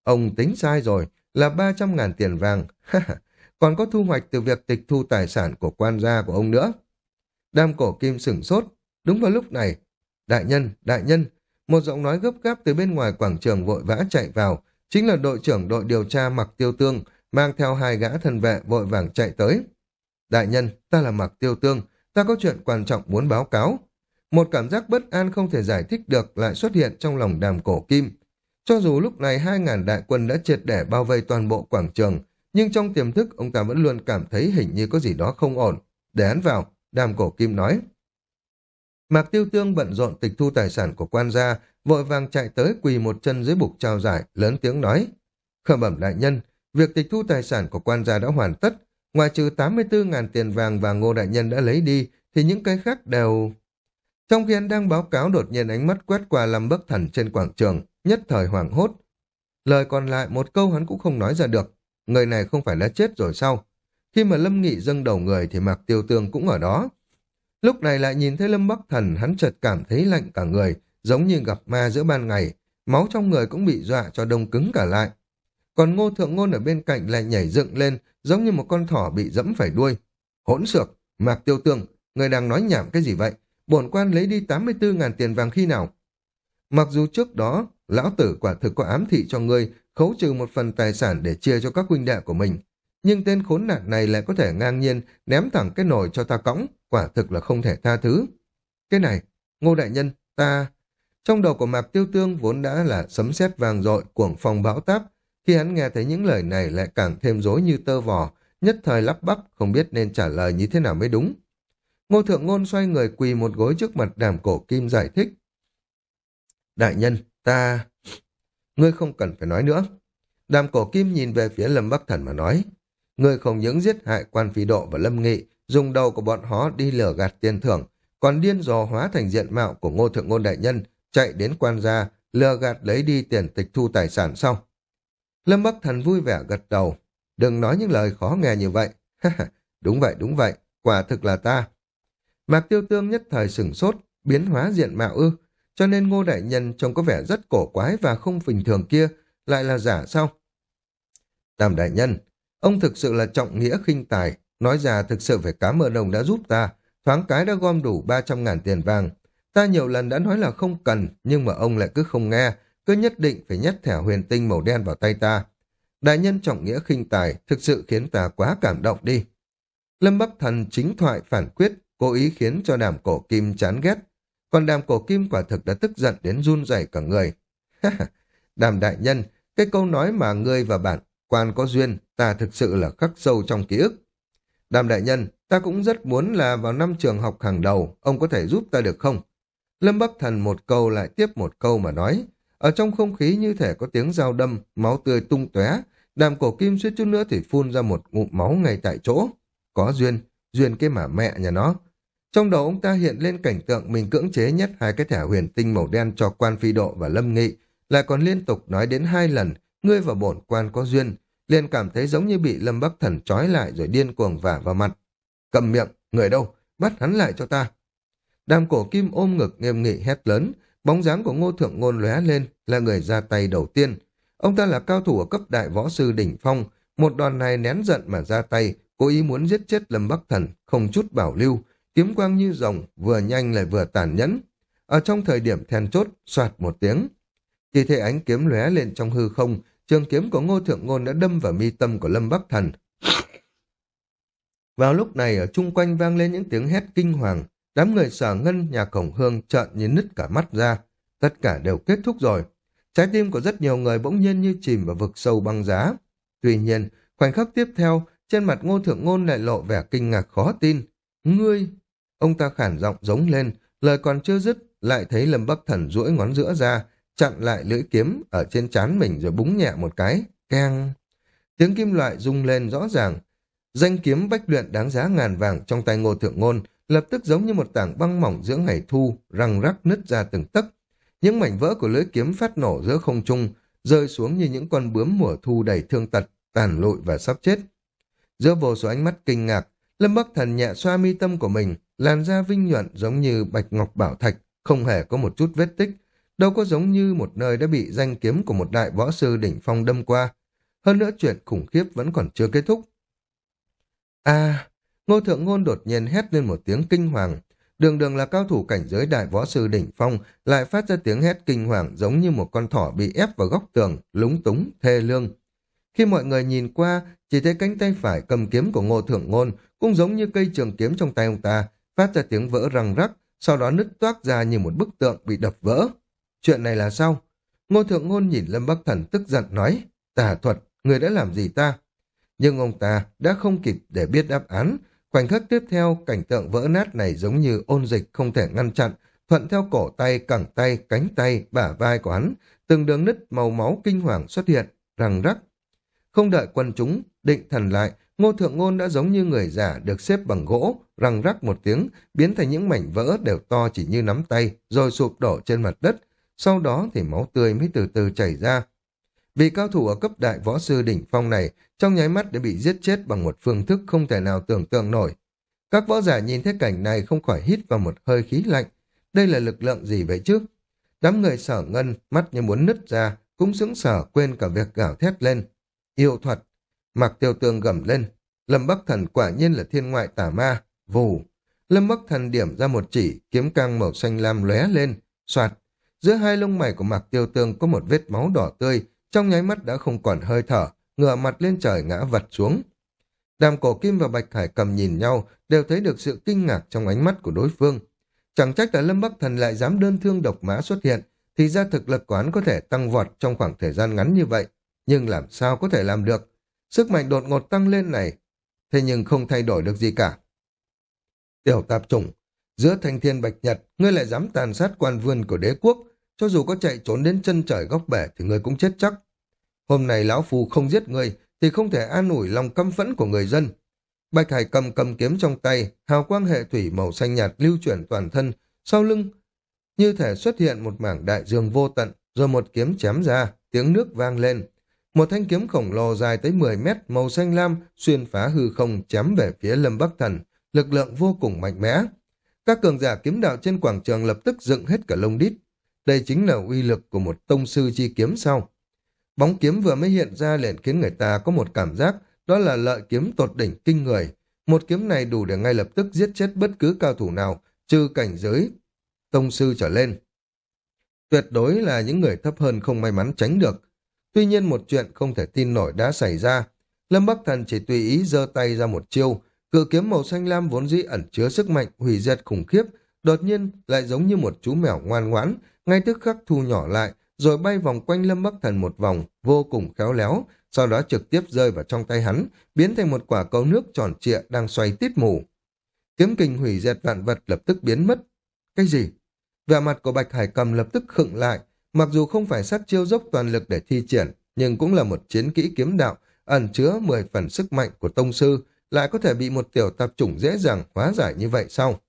ông tính sai rồi, là 300 ngàn tiền vàng. Còn có thu hoạch từ việc tịch thu tài sản của quan gia của ông nữa. Đam cổ kim sửng sốt. Đúng vào lúc này, đại nhân, đại nhân, một giọng nói gấp gáp từ bên ngoài quảng trường vội vã chạy vào, chính là đội trưởng đội điều tra mặc tiêu tương, mang theo hai gã thân vệ vội vàng chạy tới. Đại nhân, ta là mặc tiêu tương, ta có chuyện quan trọng muốn báo cáo. Một cảm giác bất an không thể giải thích được lại xuất hiện trong lòng đàm cổ kim. Cho dù lúc này hai ngàn đại quân đã triệt để bao vây toàn bộ quảng trường, nhưng trong tiềm thức ông ta vẫn luôn cảm thấy hình như có gì đó không ổn. Để hắn vào, đàm cổ kim nói. Mạc Tiêu Tương bận rộn tịch thu tài sản của quan gia, vội vàng chạy tới quỳ một chân dưới bục trao giải, lớn tiếng nói. Khẩm bẩm đại nhân, việc tịch thu tài sản của quan gia đã hoàn tất, ngoài trừ 84.000 tiền vàng và ngô đại nhân đã lấy đi, thì những cái khác đều... Trong khi anh đang báo cáo đột nhiên ánh mắt quét qua lâm bất thần trên quảng trường, nhất thời hoảng hốt. Lời còn lại một câu hắn cũng không nói ra được, người này không phải đã chết rồi sao? Khi mà Lâm Nghị dâng đầu người thì Mạc Tiêu Tương cũng ở đó. Lúc này lại nhìn thấy Lâm Bắc Thần hắn chợt cảm thấy lạnh cả người, giống như gặp ma giữa ban ngày, máu trong người cũng bị dọa cho đông cứng cả lại. còn ngô thượng ngôn ở bên cạnh lại nhảy dựng lên, giống như một con thỏ bị dẫm phải đuôi. Hỗn xược, Mạc Tiêu Tương, người đang nói nhảm cái gì vậy? Bổn quan lấy đi 84.000 tiền vàng khi nào? Mặc dù trước đó, lão tử quả thực có ám thị cho ngươi khấu trừ một phần tài sản để chia cho các huynh đệ của mình. Nhưng tên khốn nạn này lại có thể ngang nhiên ném thẳng cái nồi cho ta cõng, quả thực là không thể tha thứ. Cái này, ngô đại nhân, ta... Trong đầu của Mạc Tiêu Tương vốn đã là sấm sét vàng dội, cuồng phong bão táp. Khi hắn nghe thấy những lời này lại càng thêm rối như tơ vò, nhất thời lắp bắp, không biết nên trả lời như thế nào mới đúng. Ngô Thượng Ngôn xoay người quỳ một gối trước mặt đàm cổ kim giải thích. Đại nhân, ta... Ngươi không cần phải nói nữa. Đàm cổ kim nhìn về phía Lâm Bắc Thần mà nói. Ngươi không những giết hại quan phi độ và Lâm Nghị, dùng đầu của bọn họ đi lừa gạt tiền thưởng, còn điên dò hóa thành diện mạo của ngô thượng ngôn đại nhân, chạy đến quan gia, lừa gạt lấy đi tiền tịch thu tài sản xong. Lâm Bắc Thần vui vẻ gật đầu. Đừng nói những lời khó nghe như vậy. đúng vậy, đúng vậy, quả thực là ta. Mạc Tiêu Tương nhất thời sửng sốt, biến hóa diện mạo ư, cho nên ngô đại nhân trông có vẻ rất cổ quái và không bình thường kia, lại là giả sao? Tam đại nhân, ông thực sự là trọng nghĩa khinh tài, nói ra thực sự phải cảm ơn ông đã giúp ta, thoáng cái đã gom đủ 300 ngàn tiền vàng. Ta nhiều lần đã nói là không cần, nhưng mà ông lại cứ không nghe, cứ nhất định phải nhét thẻ huyền tinh màu đen vào tay ta. Đại nhân trọng nghĩa khinh tài thực sự khiến ta quá cảm động đi. Lâm Bắc Thần chính thoại phản quyết, cố ý khiến cho đàm cổ kim chán ghét. Còn đàm cổ kim quả thực đã tức giận đến run rẩy cả người. đàm đại nhân, cái câu nói mà ngươi và bạn quan có duyên, ta thực sự là khắc sâu trong ký ức. Đàm đại nhân, ta cũng rất muốn là vào năm trường học hàng đầu, ông có thể giúp ta được không? Lâm Bắc Thần một câu lại tiếp một câu mà nói. Ở trong không khí như thể có tiếng dao đâm, máu tươi tung tóe đàm cổ kim suýt chút nữa thì phun ra một ngụm máu ngay tại chỗ. Có duyên, duyên cái mà mẹ nhà nó. Trong đầu ông ta hiện lên cảnh tượng mình cưỡng chế nhất hai cái thẻ huyền tinh màu đen cho quan phi độ và lâm nghị, lại còn liên tục nói đến hai lần, ngươi và bổn quan có duyên, liền cảm thấy giống như bị lâm bắc thần trói lại rồi điên cuồng vả vào mặt. Cầm miệng, người đâu, bắt hắn lại cho ta. Đàm cổ kim ôm ngực nghiêm nghị hét lớn, bóng dáng của ngô thượng ngôn lóe lên, là người ra tay đầu tiên. Ông ta là cao thủ ở cấp đại võ sư đỉnh phong, một đòn này nén giận mà ra tay, cố ý muốn giết chết lâm bắc thần, không chút bảo lưu, kiếm quang như rồng, vừa nhanh lại vừa tàn nhẫn. Ở trong thời điểm then chốt, soạt một tiếng. Chỉ thấy ánh kiếm lóe lên trong hư không, trường kiếm của ngô thượng ngôn đã đâm vào mi tâm của lâm bắc thần. Vào lúc này ở chung quanh vang lên những tiếng hét kinh hoàng, đám người sở ngân nhà cổng hương trợn như nứt cả mắt ra. Tất cả đều kết thúc rồi. Trái tim của rất nhiều người bỗng nhiên như chìm vào vực sâu băng giá. Tuy nhiên, khoảnh khắc tiếp theo, trên mặt ngô thượng ngôn lại lộ vẻ kinh ngạc khó tin. Ngươi! Ông ta khản giọng giống lên, lời còn chưa dứt, lại thấy Lâm Bắc Thần duỗi ngón giữa ra, chặn lại lưỡi kiếm ở trên trán mình rồi búng nhẹ một cái. Keng! Tiếng kim loại rung lên rõ ràng, Danh kiếm bách luyện đáng giá ngàn vàng trong tay ngô thượng ngôn, lập tức giống như một tảng băng mỏng giữa ngày thu, răng rắc nứt ra từng tấc. Những mảnh vỡ của lưỡi kiếm phát nổ giữa không trung, rơi xuống như những con bướm mùa thu đầy thương tật, tàn lụi và sắp chết. Giữa vô số ánh mắt kinh ngạc, Lâm Bắc Thần nhẹ xoa mi tâm của mình, làn da vinh nhuận giống như bạch ngọc bảo thạch, không hề có một chút vết tích, đâu có giống như một nơi đã bị danh kiếm của một đại võ sư đỉnh phong đâm qua. Hơn nữa chuyện khủng khiếp vẫn còn chưa kết thúc. À, ngô thượng ngôn đột nhiên hét lên một tiếng kinh hoàng. Đường đường là cao thủ cảnh giới đại võ sư đỉnh phong, lại phát ra tiếng hét kinh hoàng giống như một con thỏ bị ép vào góc tường, lúng túng, thê lương. Khi mọi người nhìn qua, chỉ thấy cánh tay phải cầm kiếm của ngô thượng ngôn, cũng giống như cây trường kiếm trong tay ông ta, phát ra tiếng vỡ răng rắc, sau đó nứt toác ra như một bức tượng bị đập vỡ. Chuyện này là sao? Ngô thượng ngôn nhìn Lâm Bắc Thần tức giận nói, tà thuật, người đã làm gì ta? Nhưng ông ta đã không kịp để biết đáp án. Khoảnh khắc tiếp theo, cảnh tượng vỡ nát này giống như ôn dịch không thể ngăn chặn, thuận theo cổ tay, cẳng tay, cánh tay, bả vai của hắn, từng đường nứt màu máu kinh hoàng xuất hiện, răng rắc. Không đợi quân chúng, định thần lại, ngô thượng ngôn đã giống như người giả được xếp bằng gỗ, răng rắc một tiếng, biến thành những mảnh vỡ đều to chỉ như nắm tay, rồi sụp đổ trên mặt đất. Sau đó thì máu tươi mới từ từ chảy ra. Vị cao thủ ở cấp đại võ sư đỉnh phong này trong nháy mắt đã bị giết chết bằng một phương thức không thể nào tưởng tượng nổi. Các võ giả nhìn thấy cảnh này không khỏi hít vào một hơi khí lạnh. Đây là lực lượng gì vậy chứ? Đám người sở ngân, mắt như muốn nứt ra, cũng sững sở quên cả việc gào thét lên. Yêu thuật. Mạc Tiêu Tương gầm lên. Lâm Bắc Thần quả nhiên là thiên ngoại tả ma. Vù. Lâm Bắc Thần điểm ra một chỉ, kiếm cang màu xanh lam lóe lên. Soạt. Giữa hai lông mày của Mạc Tiêu Tương có một vết máu đỏ tươi, trong nháy mắt đã không còn hơi thở, ngửa mặt lên trời ngã vật xuống. Đàm cổ kim và Bạch Hải cầm nhìn nhau, đều thấy được sự kinh ngạc trong ánh mắt của đối phương. Chẳng trách là Lâm Bắc Thần lại dám đơn thương độc mã xuất hiện, thì ra thực lực quán có thể tăng vọt trong khoảng thời gian ngắn như vậy. Nhưng làm sao có thể làm được? Sức mạnh đột ngột tăng lên này, thế nhưng không thay đổi được gì cả. Tiểu tạp chủng, giữa thanh thiên bạch nhật, ngươi lại dám tàn sát quan vườn của đế quốc, cho dù có chạy trốn đến chân trời góc bể thì ngươi cũng chết chắc. Hôm nay lão phù không giết ngươi, thì không thể an ủi lòng căm phẫn của người dân. Bạch Hải cầm cầm kiếm trong tay, hào quang hệ thủy màu xanh nhạt lưu chuyển toàn thân, sau lưng như thể xuất hiện một mảng đại dương vô tận, rồi một kiếm chém ra, tiếng nước vang lên. Một thanh kiếm khổng lồ dài tới 10 mét, màu xanh lam, xuyên phá hư không chém về phía Lâm Bắc Thần, lực lượng vô cùng mạnh mẽ. Các cường giả kiếm đạo trên quảng trường lập tức dựng hết cả lông đít. Đây chính là uy lực của một tông sư chi kiếm sau. Bóng kiếm vừa mới hiện ra liền khiến người ta có một cảm giác đó là lợi kiếm tột đỉnh kinh người. Một kiếm này đủ để ngay lập tức giết chết bất cứ cao thủ nào, trừ cảnh giới, tông sư trở lên. Tuyệt đối là những người thấp hơn không may mắn tránh được. Tuy nhiên một chuyện không thể tin nổi đã xảy ra. Lâm Bắc Thần chỉ tùy ý giơ tay ra một chiêu, cự kiếm màu xanh lam vốn dĩ ẩn chứa sức mạnh hủy diệt khủng khiếp, đột nhiên lại giống như một chú mèo ngoan ngoãn, ngay tức khắc thu nhỏ lại, rồi bay vòng quanh Lâm Bắc Thần một vòng, vô cùng khéo léo, sau đó trực tiếp rơi vào trong tay hắn, biến thành một quả cầu nước tròn trịa đang xoay tít mù. Kiếm kình hủy diệt vạn vật lập tức biến mất. Cái gì? Vẻ mặt của Bạch Hải Cầm lập tức khựng lại, mặc dù không phải sát chiêu dốc toàn lực để thi triển, nhưng cũng là một chiến kỹ kiếm đạo, ẩn chứa 10 phần sức mạnh của tông sư, lại có thể bị một tiểu tạp chủng dễ dàng hóa giải như vậy sao?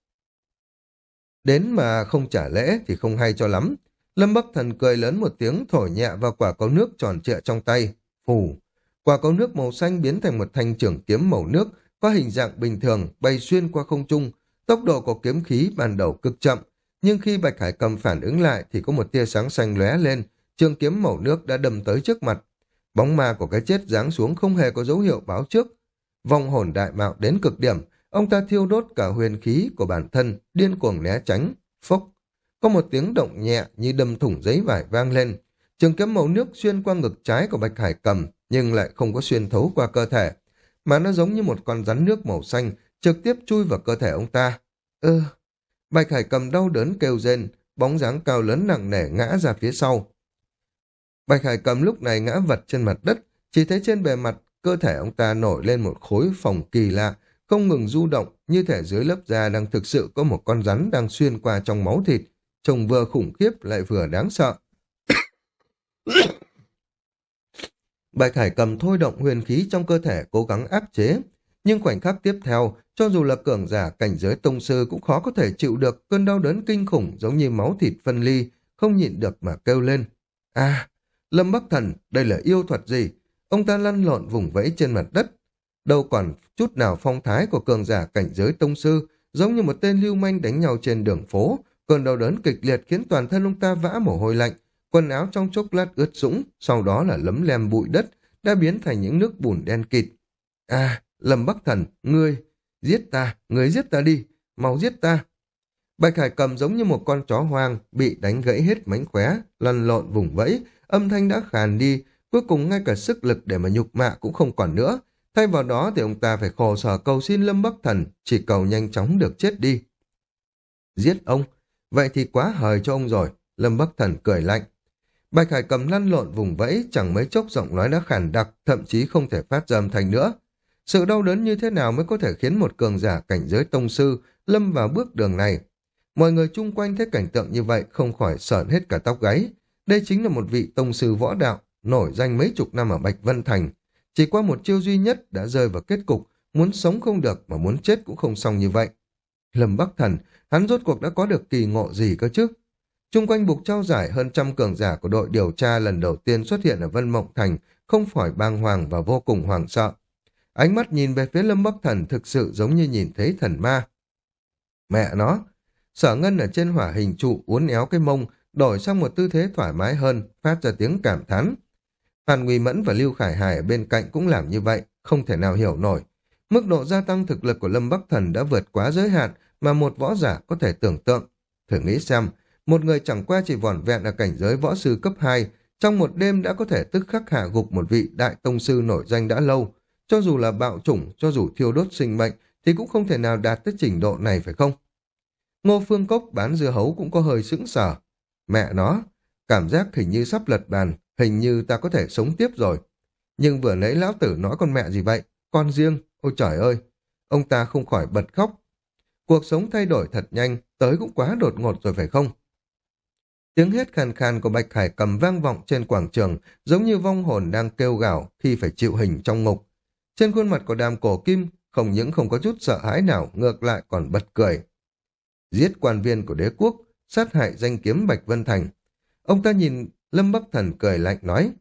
Đến mà không trả lễ thì không hay cho lắm. Lâm Bắc Thần cười lớn một tiếng thổi nhẹ vào quả cầu nước tròn trịa trong tay. Phù! Quả cầu nước màu xanh biến thành một thanh trưởng kiếm màu nước, có hình dạng bình thường, bay xuyên qua không trung. Tốc độ của kiếm khí ban đầu cực chậm, nhưng khi Bạch Hải cầm phản ứng lại thì có một tia sáng xanh lóe lên, trường kiếm màu nước đã đâm tới trước mặt. Bóng ma của cái chết giáng xuống không hề có dấu hiệu báo trước. vòng hồn đại mạo đến cực điểm, ông ta thiêu đốt cả huyền khí của bản thân, điên cuồng né tránh, phốc. Có một tiếng động nhẹ như đâm thủng giấy vải vang lên. Trường kiếm màu nước xuyên qua ngực trái của Bạch Hải cầm, nhưng lại không có xuyên thấu qua cơ thể, mà nó giống như một con rắn nước màu xanh, trực tiếp chui vào cơ thể ông ta. Ơ, Bạch Hải cầm đau đớn kêu rên, bóng dáng cao lớn nặng nề ngã ra phía sau. Bạch Hải cầm lúc này ngã vật trên mặt đất, chỉ thấy trên bề mặt cơ thể ông ta nổi lên một khối phòng kỳ lạ, không ngừng du động, như thể dưới lớp da đang thực sự có một con rắn đang xuyên qua trong máu thịt, trông vừa khủng khiếp lại vừa đáng sợ. Bạch Hải cầm thôi động huyền khí trong cơ thể cố gắng áp chế, nhưng khoảnh khắc tiếp theo, cho dù là cường giả cảnh giới tông sư cũng khó có thể chịu được cơn đau đớn kinh khủng giống như máu thịt phân ly, không nhịn được mà kêu lên. À, Lâm Bắc Thần, đây là yêu thuật gì? Ông ta lăn lộn vùng vẫy trên mặt đất. Đâu còn chút nào phong thái của cường giả cảnh giới tông sư, giống như một tên lưu manh đánh nhau trên đường phố. Cơn đau đớn kịch liệt khiến toàn thân ông ta vã mồ hôi lạnh, quần áo trong chốc lát ướt sũng, sau đó là lấm lem bụi đất, đã biến thành những nước bùn đen kịt. À, Lâm Bắc Thần, ngươi, giết ta, ngươi giết ta đi, mau giết ta. Bạch Hải cầm giống như một con chó hoang, bị đánh gãy hết mánh khóe, lăn lộn vùng vẫy, âm thanh đã khàn đi, cuối cùng ngay cả sức lực để mà nhục mạ cũng không còn nữa. Thay vào đó thì ông ta phải khổ sở cầu xin Lâm Bắc Thần, chỉ cầu nhanh chóng được chết đi. Giết ông? Vậy thì quá hời cho ông rồi, Lâm Bắc Thần cười lạnh. Bạch Hải cầm lăn lộn vùng vẫy, chẳng mấy chốc giọng nói đã khàn đặc, thậm chí không thể phát ra âm thanh nữa. Sự đau đớn như thế nào mới có thể khiến một cường giả cảnh giới tông sư lâm vào bước đường này? Mọi người chung quanh thấy cảnh tượng như vậy không khỏi sợn hết cả tóc gáy. Đây chính là một vị tông sư võ đạo, nổi danh mấy chục năm ở Bạch Vân Thành. Chỉ qua một chiêu duy nhất đã rơi vào kết cục, muốn sống không được mà muốn chết cũng không xong như vậy. Lâm Bắc Thần, hắn rốt cuộc đã có được kỳ ngộ gì cơ chứ? Trung quanh bục trao giải hơn trăm cường giả của đội điều tra lần đầu tiên xuất hiện ở Vân Mộng Thành, không khỏi bàng hoàng và vô cùng hoàng sợ. Ánh mắt nhìn về phía Lâm Bắc Thần thực sự giống như nhìn thấy thần ma. Mẹ nó! Sở ngân ở trên hỏa hình trụ uốn éo cái mông, đổi sang một tư thế thoải mái hơn, phát ra tiếng cảm thán. Hàn Nguy Mẫn và Lưu Khải Hải ở bên cạnh cũng làm như vậy, không thể nào hiểu nổi. Mức độ gia tăng thực lực của Lâm Bắc Thần đã vượt quá giới hạn mà một võ giả có thể tưởng tượng. Thử nghĩ xem, một người chẳng qua chỉ vỏn vẹn ở cảnh giới võ sư cấp 2, trong một đêm đã có thể tức khắc hạ gục một vị đại tông sư nổi danh đã lâu. Cho dù là bạo chủng, cho dù thiêu đốt sinh mệnh, thì cũng không thể nào đạt tới trình độ này phải không? Ngô Phương Cốc bán dưa hấu cũng có hơi sững sờ. Mẹ nó, cảm giác hình như sắp lật bàn, hình như ta có thể sống tiếp rồi. Nhưng vừa nãy lão tử nói con mẹ gì vậy? Con riêng, ôi trời ơi! Ông ta không khỏi bật khóc. Cuộc sống thay đổi thật nhanh, tới cũng quá đột ngột rồi phải không? Tiếng hét khàn khàn của Bạch Hải cầm vang vọng trên quảng trường, giống như vong hồn đang kêu gào khi phải chịu hình trong ngục. Trên khuôn mặt của đàm cổ kim, không những không có chút sợ hãi nào, ngược lại còn bật cười. Giết quan viên của đế quốc, sát hại danh kiếm Bạch Vân Thành. Ông ta nhìn Lâm Bắc Thần cười lạnh nói,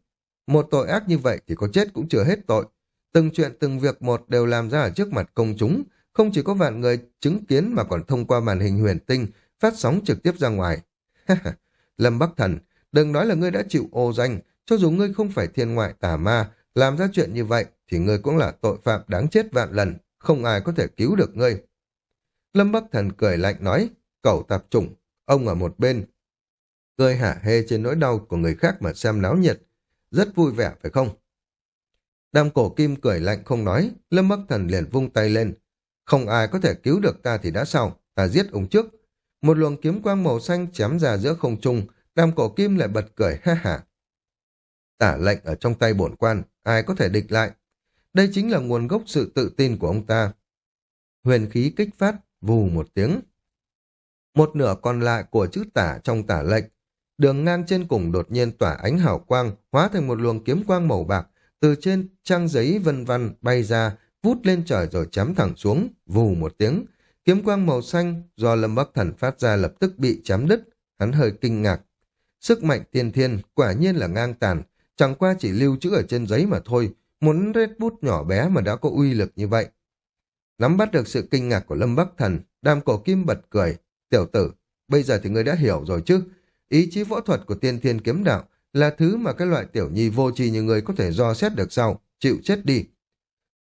một tội ác như vậy thì có chết cũng chưa hết tội. Từng chuyện từng việc một đều làm ra ở trước mặt công chúng, không chỉ có vạn người chứng kiến mà còn thông qua màn hình huyền tinh, phát sóng trực tiếp ra ngoài. Lâm Bắc Thần, đừng nói là ngươi đã chịu ô danh, cho dù ngươi không phải thiên ngoại tà ma, làm ra chuyện như vậy thì ngươi cũng là tội phạm đáng chết vạn lần, không ai có thể cứu được ngươi. Lâm Bắc Thần cười lạnh nói, cẩu tạp chủng, ông ở một bên. Cười hả hê trên nỗi đau của người khác mà xem náo nhiệt, rất vui vẻ phải không? Đam cổ kim cười lạnh không nói, Lâm Bắc Thần liền vung tay lên. Không ai có thể cứu được ta thì đã sao, ta giết ông trước. Một luồng kiếm quang màu xanh chém ra giữa không trung, đam cổ kim lại bật cười ha hả. Tả lệnh ở trong tay bổn quan, ai có thể địch lại. Đây chính là nguồn gốc sự tự tin của ông ta. Huyền khí kích phát, vù một tiếng. Một nửa còn lại của chữ tả trong tả lệnh, đường ngang trên cùng đột nhiên tỏa ánh hào quang, hóa thành một luồng kiếm quang màu bạc, từ trên trang giấy vân vân bay ra, vút lên trời rồi chém thẳng xuống, vù một tiếng. Kiếm quang màu xanh do Lâm Bắc Thần phát ra lập tức bị chém đứt, hắn hơi kinh ngạc. Sức mạnh tiên thiên quả nhiên là ngang tàn, chẳng qua chỉ lưu trữ ở trên giấy mà thôi, muốn rết bút nhỏ bé mà đã có uy lực như vậy. Nắm bắt được sự kinh ngạc của Lâm Bắc Thần, đam cổ kim bật cười. Tiểu tử, bây giờ thì ngươi đã hiểu rồi chứ. Ý chí võ thuật của tiên thiên kiếm đạo là thứ mà cái loại tiểu nhi vô tri như ngươi có thể do xét được sau, chịu chết đi.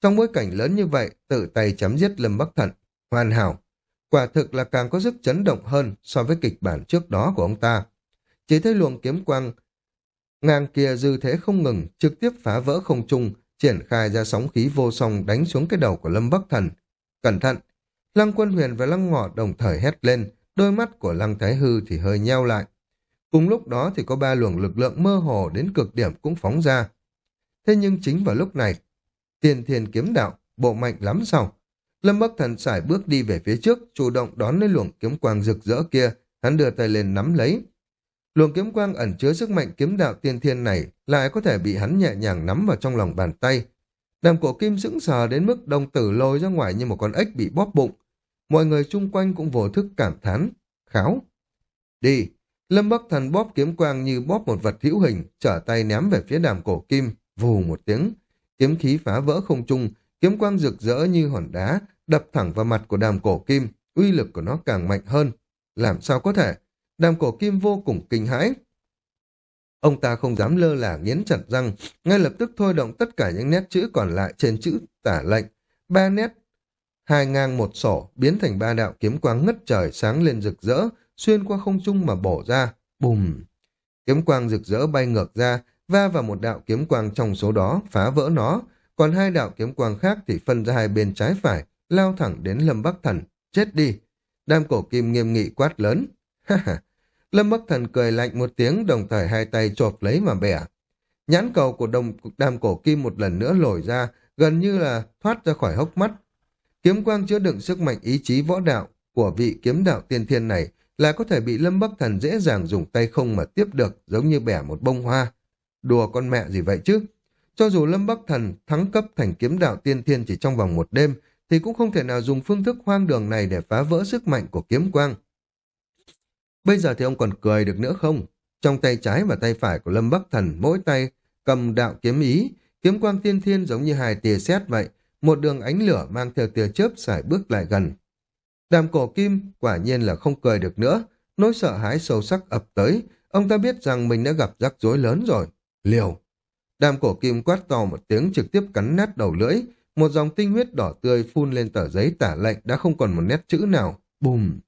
Trong bối cảnh lớn như vậy, tự tay chấm giết Lâm Bắc Thần, hoàn hảo. Quả thực là càng có sức chấn động hơn so với kịch bản trước đó của ông ta. Chỉ thấy luồng kiếm quang ngang kia dư thế không ngừng, trực tiếp phá vỡ không trung, triển khai ra sóng khí vô song đánh xuống cái đầu của Lâm Bắc Thần. Cẩn thận! Lăng Quân Huyền và Lăng Ngọ đồng thời hét lên, đôi mắt của Lăng Thái Hư thì hơi nheo lại. Cùng lúc đó thì có ba luồng lực lượng mơ hồ đến cực điểm cũng phóng ra. Thế nhưng chính vào lúc này, tiền thiền kiếm đạo, bộ mạnh lắm sao? Lâm Bắc Thần sải bước đi về phía trước, chủ động đón lấy luồng kiếm quang rực rỡ kia, hắn đưa tay lên nắm lấy. Luồng kiếm quang ẩn chứa sức mạnh kiếm đạo tiên thiên này lại có thể bị hắn nhẹ nhàng nắm vào trong lòng bàn tay. Đàm cổ kim sững sờ đến mức đồng tử lôi ra ngoài như một con ếch bị bóp bụng. Mọi người chung quanh cũng vô thức cảm thán, kháo. Đi! Lâm Bắc Thần bóp kiếm quang như bóp một vật hữu hình, trở tay ném về phía đàm cổ kim, vù một tiếng. Kiếm khí phá vỡ không trung, kiếm quang rực rỡ như hòn đá, đập thẳng vào mặt của đàm cổ kim, uy lực của nó càng mạnh hơn. Làm sao có thể? Đàm cổ kim vô cùng kinh hãi. Ông ta không dám lơ là nghiến chặt răng, ngay lập tức thôi động tất cả những nét chữ còn lại trên chữ tả lệnh. Ba nét, hai ngang một sổ, biến thành ba đạo kiếm quang ngất trời sáng lên rực rỡ, xuyên qua không trung mà bổ ra. Bùm! Kiếm quang rực rỡ bay ngược ra, va vào một đạo kiếm quang trong số đó, phá vỡ nó. Còn hai đạo kiếm quang khác thì phân ra hai bên trái phải, lao thẳng đến Lâm Bắc Thần. Chết đi! Đam cổ kim nghiêm nghị quát lớn. Lâm Bắc Thần cười lạnh một tiếng đồng thời hai tay chộp lấy mà bẻ. Nhãn cầu của đồng đam cổ kim một lần nữa lồi ra, gần như là thoát ra khỏi hốc mắt. Kiếm quang chứa đựng sức mạnh ý chí võ đạo của vị kiếm đạo tiên thiên này là có thể bị Lâm Bắc Thần dễ dàng dùng tay không mà tiếp được giống như bẻ một bông hoa. Đùa con mẹ gì vậy chứ? Cho dù Lâm Bắc Thần thắng cấp thành kiếm đạo tiên thiên chỉ trong vòng một đêm, thì cũng không thể nào dùng phương thức hoang đường này để phá vỡ sức mạnh của kiếm quang. Bây giờ thì ông còn cười được nữa không? Trong tay trái và tay phải của Lâm Bắc Thần, mỗi tay cầm đạo kiếm ý, kiếm quang tiên thiên giống như hai tia sét vậy, một đường ánh lửa mang theo tia chớp xài bước lại gần. Đàm cổ kim quả nhiên là không cười được nữa, nỗi sợ hãi sâu sắc ập tới, ông ta biết rằng mình đã gặp rắc rối lớn rồi. Liều! Đàm cổ kim quát to một tiếng trực tiếp cắn nát đầu lưỡi, một dòng tinh huyết đỏ tươi phun lên tờ giấy tả lệnh đã không còn một nét chữ nào. Bùm!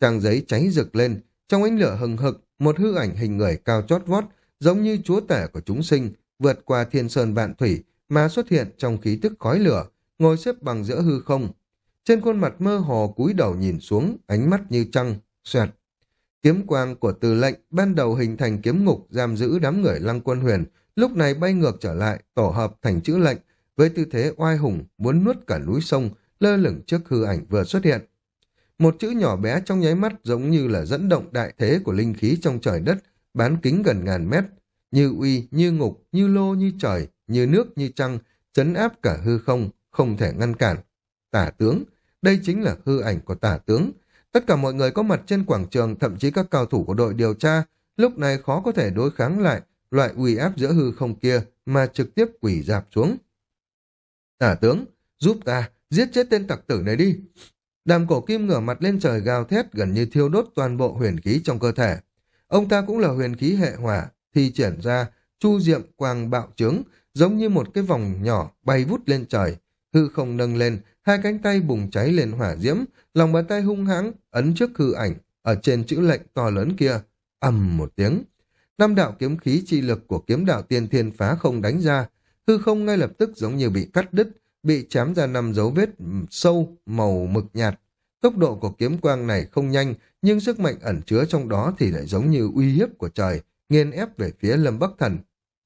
Trang giấy cháy rực lên, trong ánh lửa hừng hực, một hư ảnh hình người cao chót vót, giống như chúa tể của chúng sinh, vượt qua thiên sơn vạn thủy, mà xuất hiện trong khí tức khói lửa, ngồi xếp bằng giữa hư không. Trên khuôn mặt mơ hồ cúi đầu nhìn xuống, ánh mắt như trăng, xoẹt. Kiếm quang của từ lệnh ban đầu hình thành kiếm ngục giam giữ đám người lăng quân huyền, lúc này bay ngược trở lại, tổ hợp thành chữ lệnh, với tư thế oai hùng muốn nuốt cả núi sông, lơ lửng trước hư ảnh vừa xuất hiện. Một chữ nhỏ bé trong nháy mắt giống như là dẫn động đại thế của linh khí trong trời đất, bán kính gần ngàn mét, như uy, như ngục, như lô, như trời, như nước, như trăng, chấn áp cả hư không, không thể ngăn cản. Tả tướng, đây chính là hư ảnh của tả tướng. Tất cả mọi người có mặt trên quảng trường, thậm chí các cao thủ của đội điều tra, lúc này khó có thể đối kháng lại loại uy áp giữa hư không kia mà trực tiếp quỷ dạp xuống. Tả tướng, giúp ta, giết chết tên tặc tử này đi. Đàm cổ kim ngửa mặt lên trời gào thét gần như thiêu đốt toàn bộ huyền khí trong cơ thể. Ông ta cũng là huyền khí hệ hỏa, thi triển ra chu diệm quang bạo trướng, giống như một cái vòng nhỏ bay vút lên trời. Hư không nâng lên, hai cánh tay bùng cháy lên hỏa diễm, lòng bàn tay hung hãng ấn trước hư ảnh, ở trên chữ lệnh to lớn kia, ầm một tiếng. Năm đạo kiếm khí chi lực của kiếm đạo tiên thiên phá không đánh ra, hư không ngay lập tức giống như bị cắt đứt, bị chém ra năm dấu vết sâu màu mực nhạt. Tốc độ của kiếm quang này không nhanh, nhưng sức mạnh ẩn chứa trong đó thì lại giống như uy hiếp của trời, nghiền ép về phía Lâm Bắc Thần.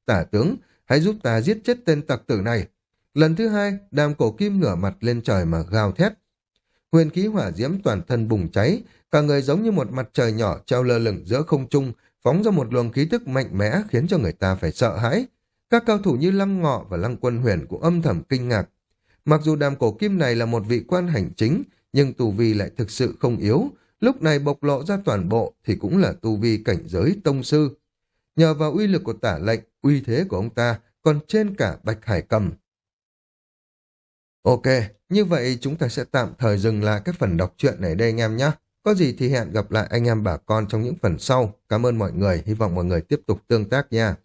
Tả tướng, hãy giúp ta giết chết tên tặc tử này. Lần thứ hai, đàm cổ kim ngửa mặt lên trời mà gào thét. Huyền khí hỏa diễm toàn thân bùng cháy, cả người giống như một mặt trời nhỏ treo lơ lửng giữa không trung, phóng ra một luồng khí tức mạnh mẽ khiến cho người ta phải sợ hãi. Các cao thủ như Lăng Ngọ và Lăng Quân Huyền cũng âm thầm kinh ngạc. Mặc dù đàm cổ kim này là một vị quan hành chính, nhưng tù vi lại thực sự không yếu, lúc này bộc lộ ra toàn bộ thì cũng là tu vi cảnh giới tông sư. Nhờ vào uy lực của tả lệnh, uy thế của ông ta còn trên cả Bạch Hải Cầm. Ok, như vậy chúng ta sẽ tạm thời dừng lại cái phần đọc truyện này đây anh em nhé. Có gì thì hẹn gặp lại anh em bà con trong những phần sau. Cảm ơn mọi người, hy vọng mọi người tiếp tục tương tác nha.